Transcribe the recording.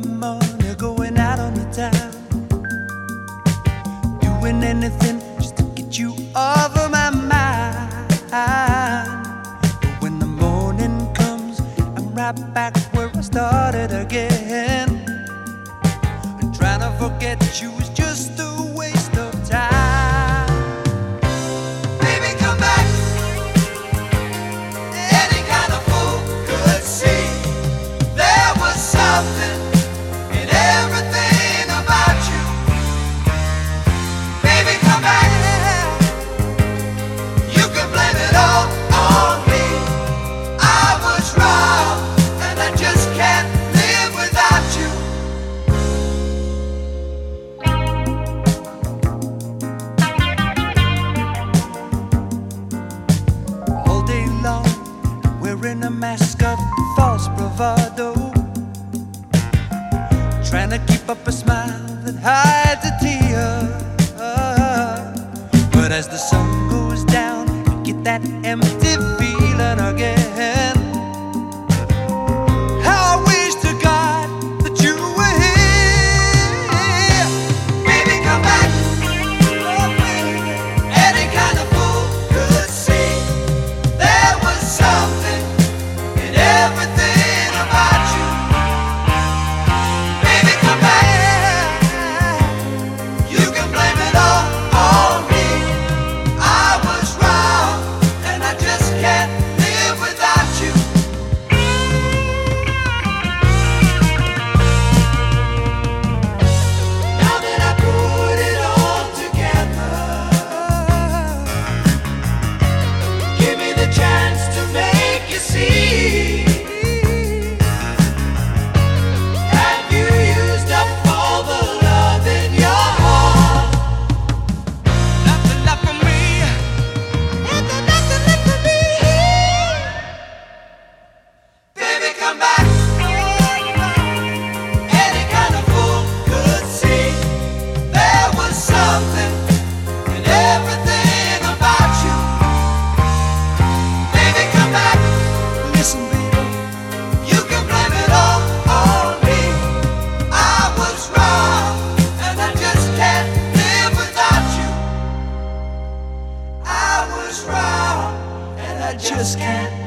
by morning, going out on the town, doing anything just to get you off of my mind. But when the morning comes, I'm right back where I started again. And trying to forget you is just a waste of time. something trying to keep up a smile that hides a tear. But as the sun goes down, you get that empty feeling again. just can't